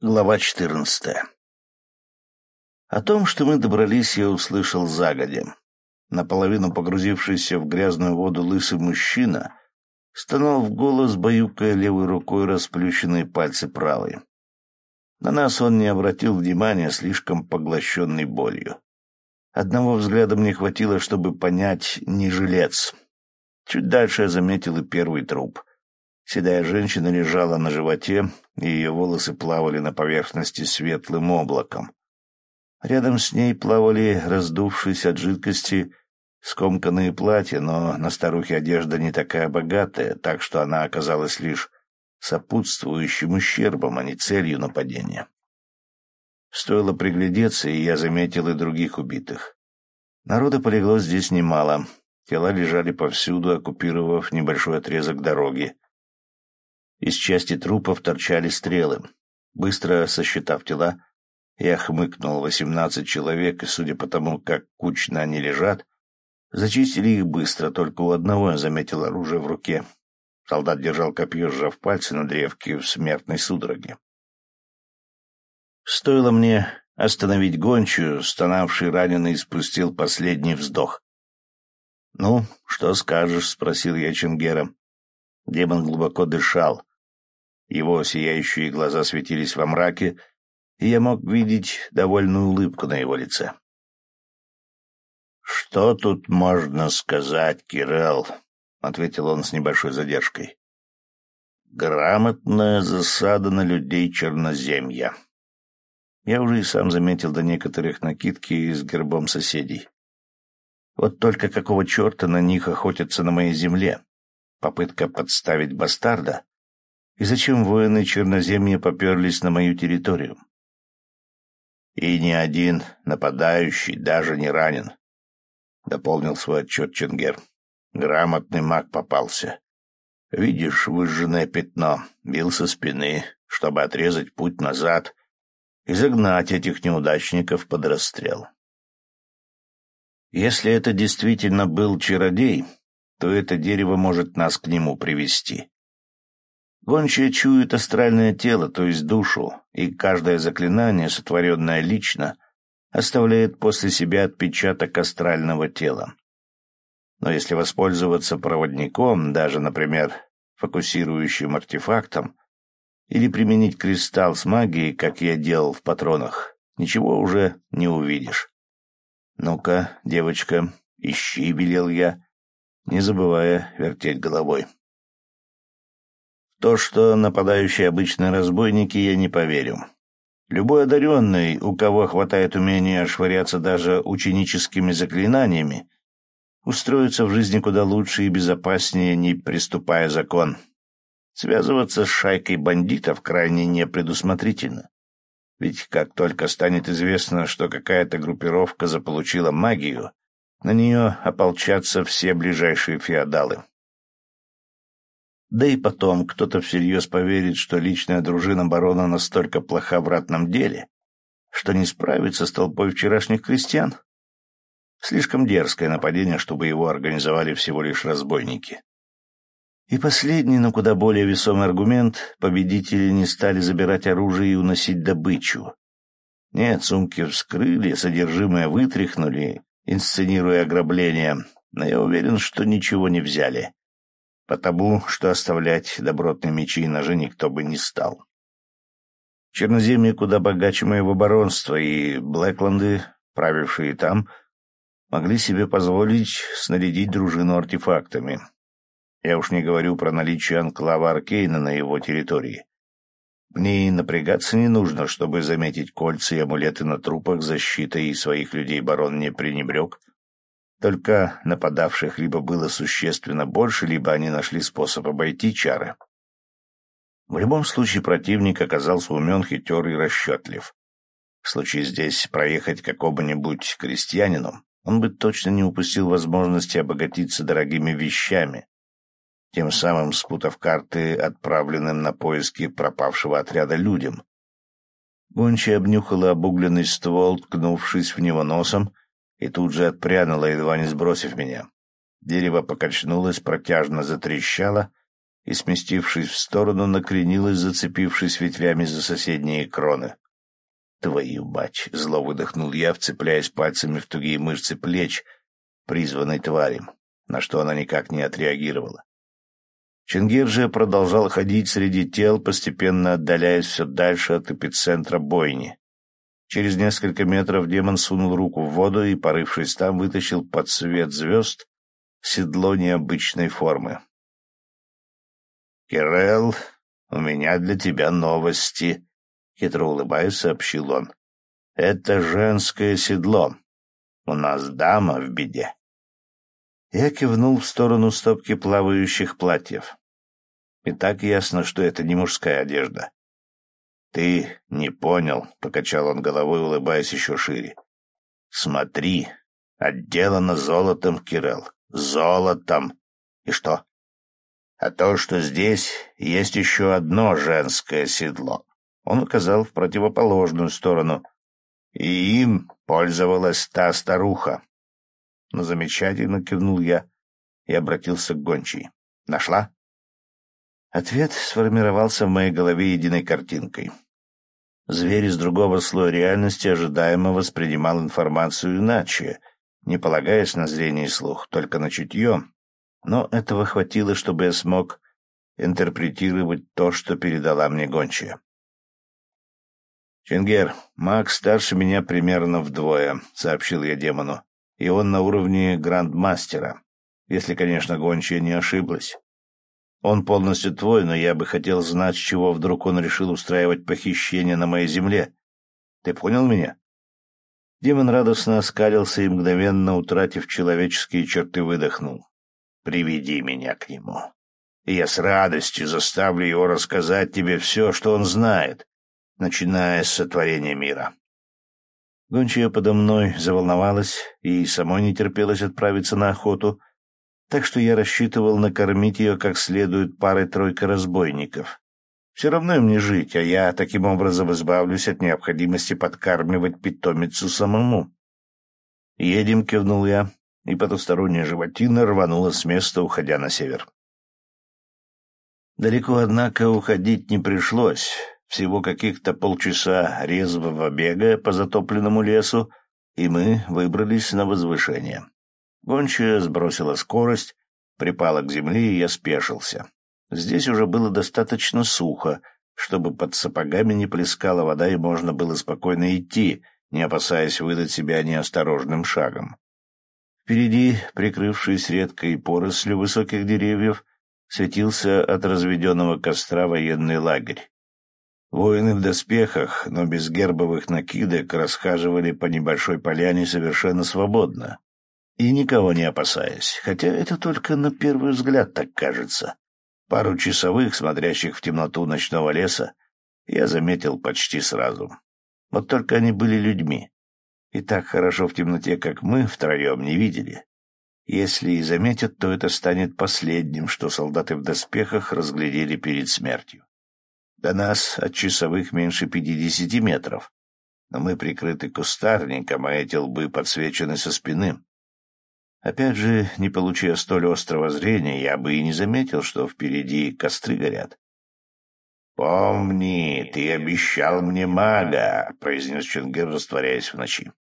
Глава четырнадцатая. О том, что мы добрались, я услышал загодя. Наполовину погрузившийся в грязную воду лысый мужчина стонал в голос, баюкая левой рукой расплющенные пальцы правой. На нас он не обратил внимания, слишком поглощенный болью. Одного взгляда мне хватило, чтобы понять, не жилец. Чуть дальше я заметил и первый труп. Седая женщина лежала на животе, и ее волосы плавали на поверхности светлым облаком. Рядом с ней плавали, раздувшись от жидкости, скомканные платья, но на старухе одежда не такая богатая, так что она оказалась лишь сопутствующим ущербом, а не целью нападения. Стоило приглядеться, и я заметил и других убитых. Народа полегло здесь немало. Тела лежали повсюду, оккупировав небольшой отрезок дороги. Из части трупов торчали стрелы. Быстро сосчитав тела, я хмыкнул восемнадцать человек, и, судя по тому, как кучно они лежат, зачистили их быстро, только у одного я заметил оружие в руке. Солдат держал копье, сжав пальцы на древке в смертной судороге. Стоило мне остановить гончую, стонавший раненый спустил последний вздох. — Ну, что скажешь? — спросил я Ченгера. Демон глубоко дышал, его сияющие глаза светились во мраке, и я мог видеть довольную улыбку на его лице. «Что тут можно сказать, Кирелл?» — ответил он с небольшой задержкой. «Грамотная засада на людей черноземья». Я уже и сам заметил до некоторых накидки с гербом соседей. Вот только какого черта на них охотятся на моей земле? Попытка подставить бастарда? И зачем воины Черноземья поперлись на мою территорию? И ни один нападающий даже не ранен, — дополнил свой отчет Ченгер. Грамотный маг попался. Видишь выжженное пятно, бил со спины, чтобы отрезать путь назад и загнать этих неудачников под расстрел. Если это действительно был чародей, то это дерево может нас к нему привести. Гончая чует астральное тело, то есть душу, и каждое заклинание, сотворенное лично, оставляет после себя отпечаток астрального тела. Но если воспользоваться проводником, даже, например, фокусирующим артефактом, или применить кристалл с магией, как я делал в патронах, ничего уже не увидишь. «Ну-ка, девочка, ищи», — велел я, не забывая вертеть головой. То, что нападающие обычные разбойники, я не поверю. Любой одаренный, у кого хватает умения швыряться даже ученическими заклинаниями, устроится в жизни куда лучше и безопаснее, не приступая закон. Связываться с шайкой бандитов крайне непредусмотрительно. Ведь как только станет известно, что какая-то группировка заполучила магию, на нее ополчатся все ближайшие феодалы. Да и потом, кто-то всерьез поверит, что личная дружина барона настолько плоха в ратном деле, что не справится с толпой вчерашних крестьян. Слишком дерзкое нападение, чтобы его организовали всего лишь разбойники. И последний, но куда более весомый аргумент — победители не стали забирать оружие и уносить добычу. Нет, сумки вскрыли, содержимое вытряхнули, инсценируя ограбление, но я уверен, что ничего не взяли потому что оставлять добротные мечи и ножи никто бы не стал. Черноземье куда богаче моего баронства, и Блэкленды, правившие там, могли себе позволить снарядить дружину артефактами. Я уж не говорю про наличие анклава Аркейна на его территории. Мне и напрягаться не нужно, чтобы заметить кольца и амулеты на трупах защитой и своих людей барон не пренебрег, только нападавших либо было существенно больше, либо они нашли способ обойти чары. В любом случае противник оказался умен, хитер и расчетлив. В случае здесь проехать какому-нибудь крестьянину, он бы точно не упустил возможности обогатиться дорогими вещами, тем самым спутав карты отправленным на поиски пропавшего отряда людям. Гончая обнюхала обугленный ствол, ткнувшись в него носом, и тут же отпрянула, едва не сбросив меня. Дерево покачнулось, протяжно затрещало, и, сместившись в сторону, накренилась, зацепившись ветвями за соседние кроны. «Твою мать!» — зло выдохнул я, вцепляясь пальцами в тугие мышцы плеч призванной твари, на что она никак не отреагировала. Чингир же продолжал ходить среди тел, постепенно отдаляясь все дальше от эпицентра бойни. Через несколько метров демон сунул руку в воду и, порывшись там, вытащил под свет звезд седло необычной формы. «Кирелл, у меня для тебя новости», — хитро улыбаясь, сообщил он. «Это женское седло. У нас дама в беде». Я кивнул в сторону стопки плавающих платьев. И так ясно, что это не мужская одежда. «Ты не понял», — покачал он головой, улыбаясь еще шире. «Смотри, отделано золотом, Кирелл, золотом. И что? а то, что здесь есть еще одно женское седло. Он указал в противоположную сторону, и им пользовалась та старуха. Но замечательно кивнул я и обратился к гончей. Нашла? Ответ сформировался в моей голове единой картинкой. Зверь из другого слоя реальности ожидаемо воспринимал информацию иначе, не полагаясь на зрение и слух, только на чутье, но этого хватило, чтобы я смог интерпретировать то, что передала мне гончая. «Чингер, маг старше меня примерно вдвое», — сообщил я демону, — «и он на уровне грандмастера, если, конечно, гончая не ошиблась. Он полностью твой, но я бы хотел знать, с чего вдруг он решил устраивать похищение на моей земле. Ты понял меня?» Демон радостно оскалился и, мгновенно утратив человеческие черты, выдохнул. Приведи меня к нему. Я с радостью заставлю его рассказать тебе все, что он знает, начиная с сотворения мира. Гончая подо мной заволновалась и самой не терпелось отправиться на охоту, так что я рассчитывал накормить ее как следует парой-тройкой разбойников. Все равно им не жить, а я таким образом избавлюсь от необходимости подкармливать питомицу самому. «Едем», — кивнул я, и потусторонняя животина рванула с места, уходя на север. Далеко, однако, уходить не пришлось. Всего каких-то полчаса резвого бега по затопленному лесу, и мы выбрались на возвышение. Гончая сбросила скорость, припала к земле, и я спешился. Здесь уже было достаточно сухо, чтобы под сапогами не плескала вода, и можно было спокойно идти, не опасаясь выдать себя неосторожным шагом. Впереди, прикрывшись редкой порослью высоких деревьев, светился от разведенного костра военный лагерь. Воины в доспехах, но без гербовых накидок, расхаживали по небольшой поляне совершенно свободно и никого не опасаясь, хотя это только на первый взгляд так кажется. Пару часовых, смотрящих в темноту ночного леса, я заметил почти сразу. Вот только они были людьми, и так хорошо в темноте, как мы втроем, не видели. Если и заметят, то это станет последним, что солдаты в доспехах разглядели перед смертью. До нас от часовых меньше пятидесяти метров, но мы прикрыты кустарником, а эти лбы подсвечены со спины. Опять же, не получая столь острого зрения, я бы и не заметил, что впереди костры горят. «Помни, ты обещал мне мага», — произнес Чунгер, растворяясь в ночи.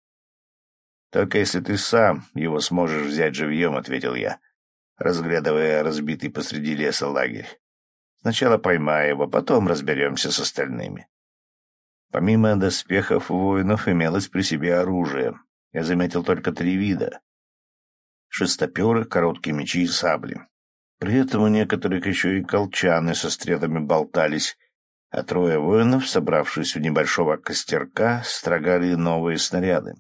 «Только если ты сам его сможешь взять живьем», — ответил я, разглядывая разбитый посреди леса лагерь. «Сначала поймай его, потом разберемся с остальными». Помимо доспехов воинов имелось при себе оружие. Я заметил только три вида. Шестоперы, короткие мечи и сабли. При этом у некоторых еще и колчаны со стрелами болтались, а трое воинов, собравшись у небольшого костерка, строгали новые снаряды.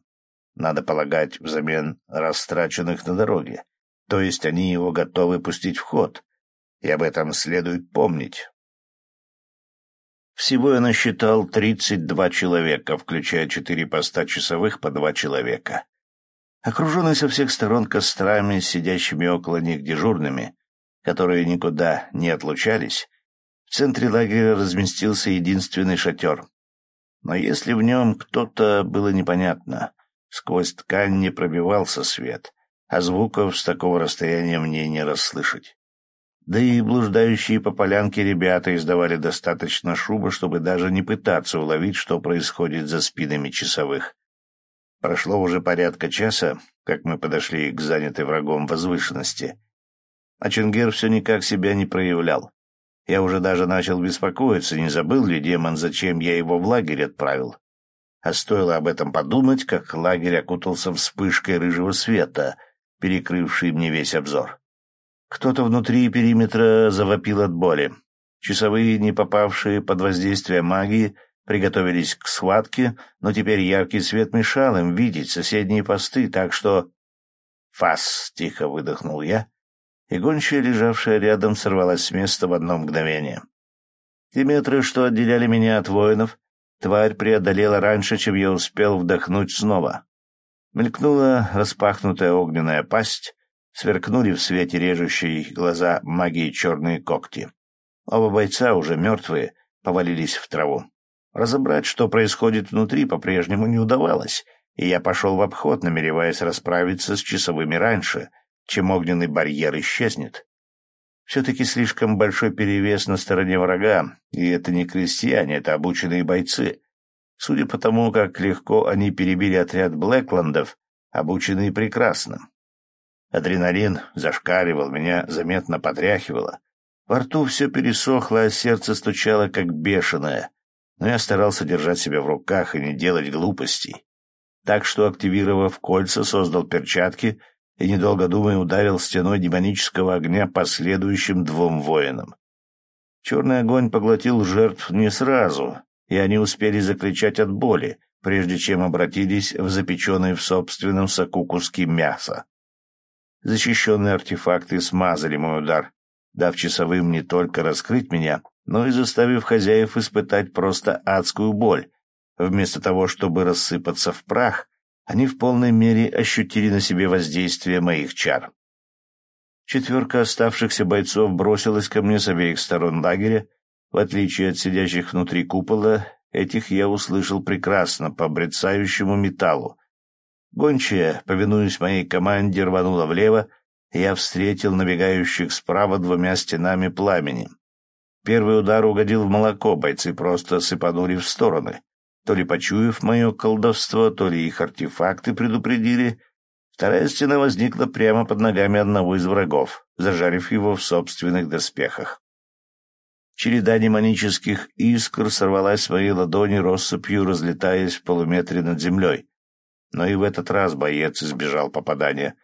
Надо полагать, взамен растраченных на дороге. То есть они его готовы пустить в ход. И об этом следует помнить. Всего я насчитал тридцать два человека, включая четыре поста часовых по два человека. Окруженный со всех сторон кострами, сидящими около них дежурными, которые никуда не отлучались, в центре лагеря разместился единственный шатер. Но если в нем кто-то было непонятно, сквозь ткань не пробивался свет, а звуков с такого расстояния мне не расслышать. Да и блуждающие по полянке ребята издавали достаточно шума, чтобы даже не пытаться уловить, что происходит за спинами часовых. Прошло уже порядка часа, как мы подошли к занятой врагом возвышенности. А Ченгер все никак себя не проявлял. Я уже даже начал беспокоиться, не забыл ли демон, зачем я его в лагерь отправил. А стоило об этом подумать, как лагерь окутался вспышкой рыжего света, перекрывший мне весь обзор. Кто-то внутри периметра завопил от боли. Часовые, не попавшие под воздействие магии, приготовились к схватке, но теперь яркий свет мешал им видеть соседние посты, так что... «Фас!» — тихо выдохнул я, и гончая, лежавшая рядом, сорвалась с места в одно мгновение. Те метры, что отделяли меня от воинов, тварь преодолела раньше, чем я успел вдохнуть снова. Мелькнула распахнутая огненная пасть, сверкнули в свете режущей глаза магии черные когти. Оба бойца, уже мертвые, повалились в траву. Разобрать, что происходит внутри, по-прежнему не удавалось, и я пошел в обход, намереваясь расправиться с часовыми раньше, чем огненный барьер исчезнет. Все-таки слишком большой перевес на стороне врага, и это не крестьяне, это обученные бойцы. Судя по тому, как легко они перебили отряд Блэкландов, обученные прекрасно. Адреналин зашкаливал, меня заметно потряхивало. Во рту все пересохло, а сердце стучало, как бешеное. Но я старался держать себя в руках и не делать глупостей. Так что, активировав кольца, создал перчатки и, недолго думая, ударил стеной демонического огня последующим двум воинам. Черный огонь поглотил жертв не сразу, и они успели закричать от боли, прежде чем обратились в запеченные в собственном соку куски мяса. Защищенные артефакты смазали мой удар, дав часовым не только раскрыть меня, но и заставив хозяев испытать просто адскую боль. Вместо того, чтобы рассыпаться в прах, они в полной мере ощутили на себе воздействие моих чар. Четверка оставшихся бойцов бросилась ко мне с обеих сторон лагеря. В отличие от сидящих внутри купола, этих я услышал прекрасно по брецающему металлу, Гончая, повинуясь моей команде, рванула влево, я встретил набегающих справа двумя стенами пламени. Первый удар угодил в молоко, бойцы просто сыпанули в стороны. То ли почуяв мое колдовство, то ли их артефакты предупредили. Вторая стена возникла прямо под ногами одного из врагов, зажарив его в собственных доспехах. Череда демонических искр сорвалась с моей ладони россыпью, разлетаясь в полуметре над землей. Но и в этот раз боец избежал попадания.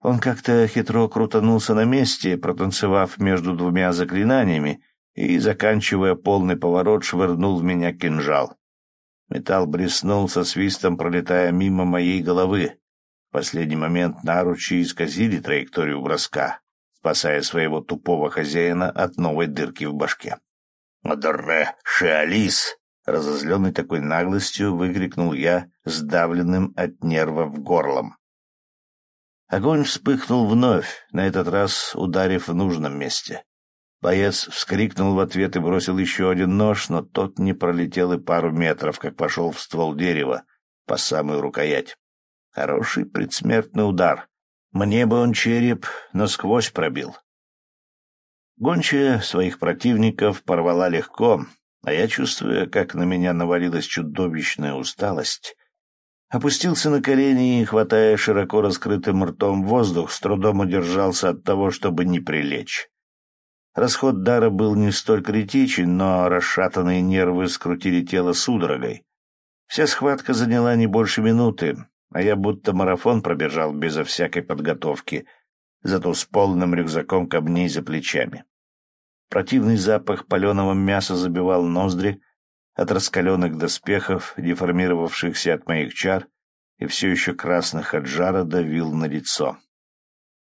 Он как-то хитро крутанулся на месте, протанцевав между двумя заклинаниями, и, заканчивая полный поворот, швырнул в меня кинжал. Металл блеснул со свистом, пролетая мимо моей головы. В последний момент наручи исказили траекторию броска, спасая своего тупого хозяина от новой дырки в башке. «Адорре Шиалис!» Разозленный такой наглостью, выкрикнул я, сдавленным от нервов горлом. Огонь вспыхнул вновь, на этот раз ударив в нужном месте. Боец вскрикнул в ответ и бросил еще один нож, но тот не пролетел и пару метров, как пошел в ствол дерева, по самую рукоять. Хороший предсмертный удар. Мне бы он череп насквозь пробил. Гончая своих противников порвала легко, а я, чувствуя, как на меня навалилась чудовищная усталость, опустился на колени и, хватая широко раскрытым ртом воздух, с трудом удержался от того, чтобы не прилечь. Расход дара был не столь критичен, но расшатанные нервы скрутили тело судорогой. Вся схватка заняла не больше минуты, а я будто марафон пробежал безо всякой подготовки, зато с полным рюкзаком камней за плечами. Противный запах паленого мяса забивал ноздри от раскаленных доспехов, деформировавшихся от моих чар, и все еще красных от жара давил на лицо.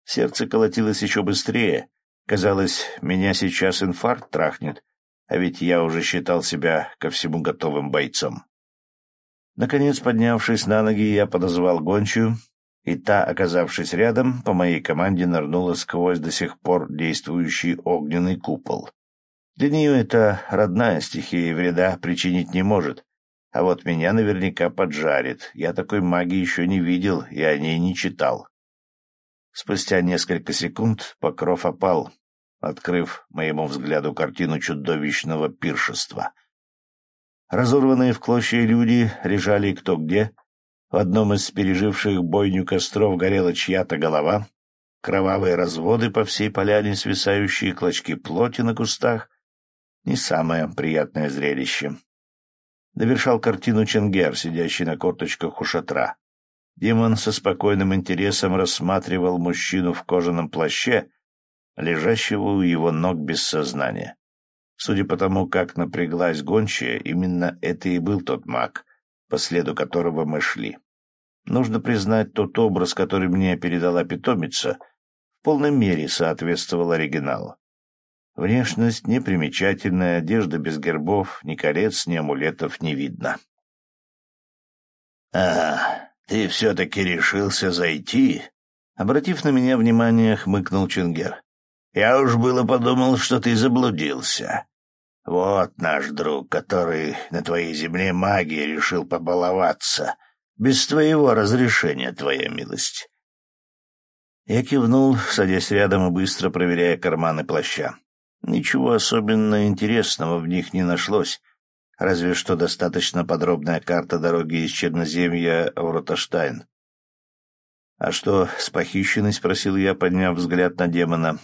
Сердце колотилось еще быстрее. Казалось, меня сейчас инфаркт трахнет, а ведь я уже считал себя ко всему готовым бойцом. Наконец, поднявшись на ноги, я подозвал гончую и та, оказавшись рядом, по моей команде нырнула сквозь до сих пор действующий огненный купол. Для нее это родная стихия и вреда причинить не может, а вот меня наверняка поджарит. Я такой магии еще не видел и о ней не читал. Спустя несколько секунд покров опал, открыв моему взгляду картину чудовищного пиршества. Разорванные в клочья люди лежали кто где. В одном из переживших бойню костров горела чья-то голова, кровавые разводы по всей поляне, свисающие клочки плоти на кустах. Не самое приятное зрелище. Довершал картину Ченгер, сидящий на корточках у шатра. Демон со спокойным интересом рассматривал мужчину в кожаном плаще, лежащего у его ног без сознания. Судя по тому, как напряглась гончая, именно это и был тот маг, по следу которого мы шли. Нужно признать, тот образ, который мне передала питомица, в полной мере соответствовал оригиналу. Внешность непримечательная, одежда без гербов, ни колец, ни амулетов не видно. — Ага, ты все-таки решился зайти? Обратив на меня внимание, хмыкнул Чингер. — Я уж было подумал, что ты заблудился. Вот наш друг, который на твоей земле магией решил побаловаться. Без твоего разрешения, твоя милость. Я кивнул, садясь рядом и быстро проверяя карманы плаща. Ничего особенно интересного в них не нашлось, разве что достаточно подробная карта дороги из Черноземья в Роташтайн. «А что с похищенной?» — спросил я, подняв взгляд на демона.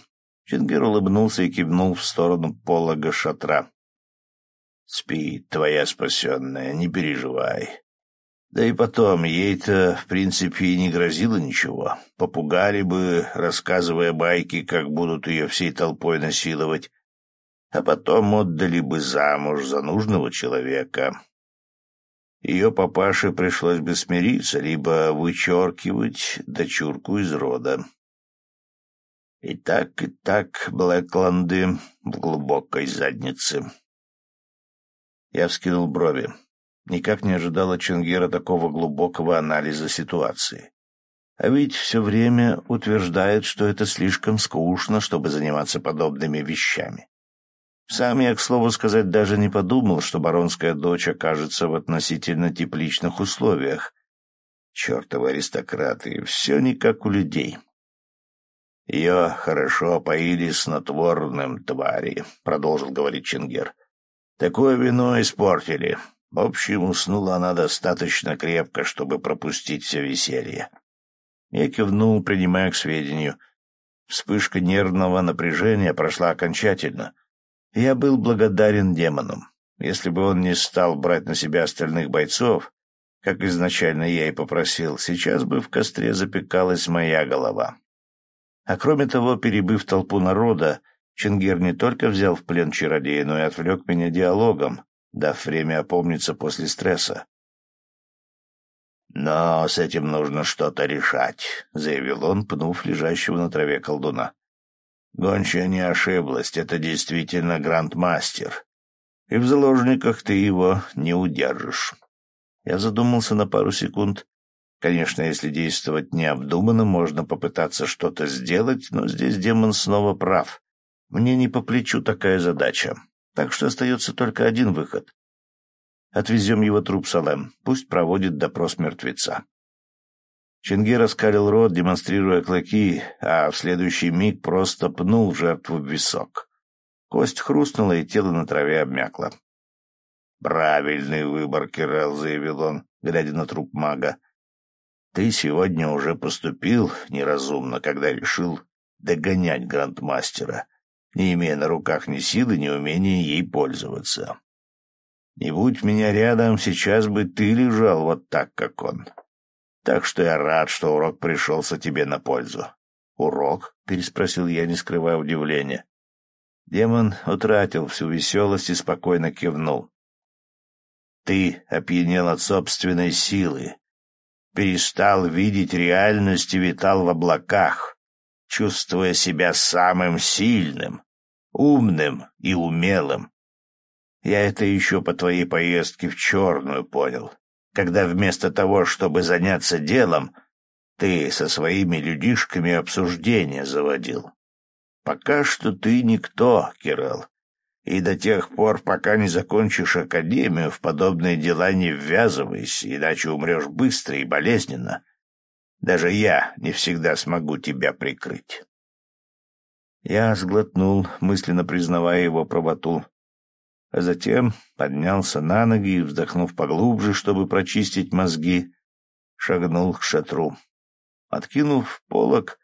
Чингер улыбнулся и кивнул в сторону полога шатра. «Спи, твоя спасенная, не переживай. Да и потом, ей-то, в принципе, и не грозило ничего. Попугали бы, рассказывая байки, как будут ее всей толпой насиловать, а потом отдали бы замуж за нужного человека. Ее папаше пришлось бы смириться, либо вычеркивать дочурку из рода. И так, и так, Блэкланды в глубокой заднице. Я вскинул брови. Никак не ожидал от Чингера такого глубокого анализа ситуации. А ведь все время утверждает, что это слишком скучно, чтобы заниматься подобными вещами. Сам я, к слову сказать, даже не подумал, что баронская дочь окажется в относительно тепличных условиях. Чертовы аристократы, все не как у людей. Ее хорошо поили снотворным твари, — продолжил говорить Чингер. Такое вино испортили. В общем, уснула она достаточно крепко, чтобы пропустить все веселье. Я кивнул, принимая к сведению. Вспышка нервного напряжения прошла окончательно. Я был благодарен демонам. Если бы он не стал брать на себя остальных бойцов, как изначально я и попросил, сейчас бы в костре запекалась моя голова. А кроме того, перебыв толпу народа, Чингер не только взял в плен чародея, но и отвлек меня диалогом, дав время опомниться после стресса. «Но с этим нужно что-то решать», — заявил он, пнув лежащего на траве колдуна. «Гончая не ошиблась, это действительно грандмастер, и в заложниках ты его не удержишь». Я задумался на пару секунд. Конечно, если действовать необдуманно, можно попытаться что-то сделать, но здесь демон снова прав. Мне не по плечу такая задача. Так что остается только один выход. Отвезем его труп Салем. Пусть проводит допрос мертвеца. Чингир раскалил рот, демонстрируя клыки, а в следующий миг просто пнул жертву в висок. Кость хрустнула, и тело на траве обмякло. «Правильный выбор, Кирелл», — заявил он, глядя на труп мага. «Ты сегодня уже поступил неразумно, когда решил догонять грандмастера не имея на руках ни силы, ни умения ей пользоваться. Не будь меня рядом, сейчас бы ты лежал вот так, как он. Так что я рад, что урок пришелся тебе на пользу. «Урок?» — переспросил я, не скрывая удивления. Демон утратил всю веселость и спокойно кивнул. «Ты опьянел от собственной силы, перестал видеть реальность и витал в облаках, чувствуя себя самым сильным, умным и умелым. Я это еще по твоей поездке в Черную понял, когда вместо того, чтобы заняться делом, ты со своими людишками обсуждения заводил. Пока что ты никто, Кирилл, и до тех пор, пока не закончишь академию, в подобные дела не ввязывайся, иначе умрешь быстро и болезненно. Даже я не всегда смогу тебя прикрыть. Я сглотнул, мысленно признавая его правоту, а затем поднялся на ноги и, вздохнув поглубже, чтобы прочистить мозги, шагнул к шатру. Откинув полог,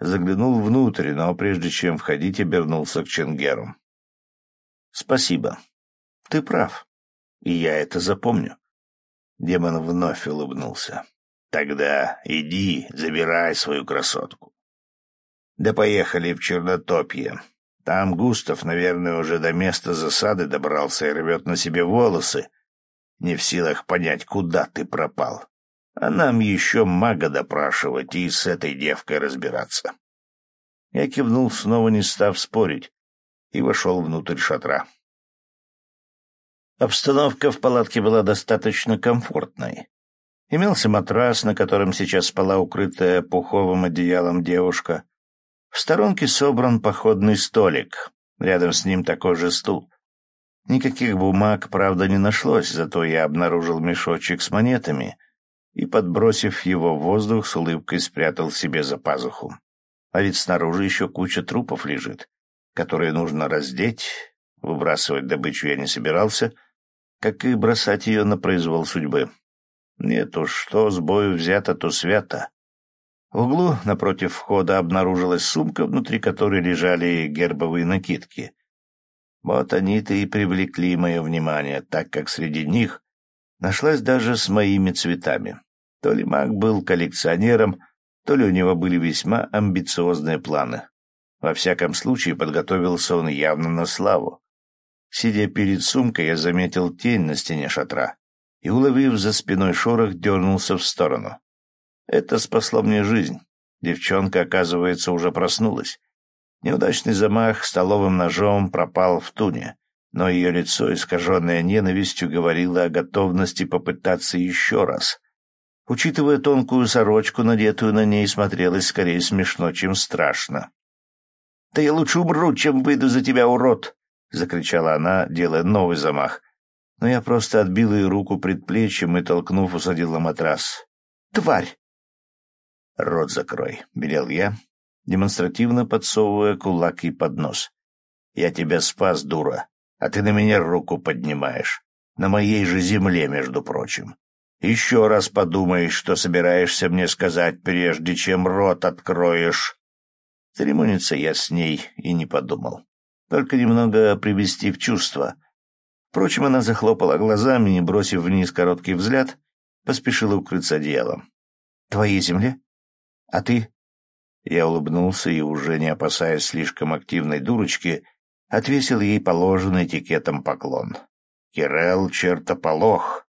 заглянул внутрь, но прежде чем входить, обернулся к Ченгеру. — Спасибо. Ты прав, и я это запомню. Демон вновь улыбнулся. — Тогда иди, забирай свою красотку. Да поехали в Чернотопье. Там Густав, наверное, уже до места засады добрался и рвет на себе волосы, не в силах понять, куда ты пропал. А нам еще мага допрашивать и с этой девкой разбираться. Я кивнул, снова не став спорить, и вошел внутрь шатра. Обстановка в палатке была достаточно комфортной. Имелся матрас, на котором сейчас спала укрытая пуховым одеялом девушка, в сторонке собран походный столик, рядом с ним такой же стул. Никаких бумаг, правда, не нашлось, зато я обнаружил мешочек с монетами и, подбросив его в воздух, с улыбкой спрятал себе за пазуху. А ведь снаружи еще куча трупов лежит, которые нужно раздеть. Выбрасывать добычу я не собирался, как и бросать ее на произвол судьбы. Нет уж, что с бою взято, то свято. В углу напротив входа обнаружилась сумка, внутри которой лежали гербовые накидки. Вот они-то и привлекли мое внимание, так как среди них нашлась даже с моими цветами. То ли маг был коллекционером, то ли у него были весьма амбициозные планы. Во всяком случае, подготовился он явно на славу. Сидя перед сумкой, я заметил тень на стене шатра и, уловив за спиной шорох, дернулся в сторону. Это спасло мне жизнь. Девчонка, оказывается, уже проснулась. Неудачный замах столовым ножом пропал в туне, но ее лицо, искаженное ненавистью, говорило о готовности попытаться еще раз. Учитывая тонкую сорочку, надетую на ней, смотрелось скорее смешно, чем страшно. — Да я лучше умру, чем выйду за тебя, урод! — закричала она, делая новый замах. Но я просто отбил ее руку предплечьем и, толкнув, усадил на матрас. «Тварь!» «Рот закрой», — велел я, демонстративно подсовывая кулак и под нос. «Я тебя спас, дура, а ты на меня руку поднимаешь. На моей же земле, между прочим. Еще раз подумай, что собираешься мне сказать, прежде чем рот откроешь». Церемониться я с ней и не подумал. Только немного привести в чувство. Впрочем, она захлопала глазами и, бросив вниз короткий взгляд, поспешила укрыться одеялом. «Твоей земле?» А ты?» Я улыбнулся и, уже не опасаясь слишком активной дурочки, отвесил ей положенный этикетом поклон. «Кирелл Чертополох,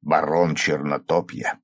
барон Чернотопья».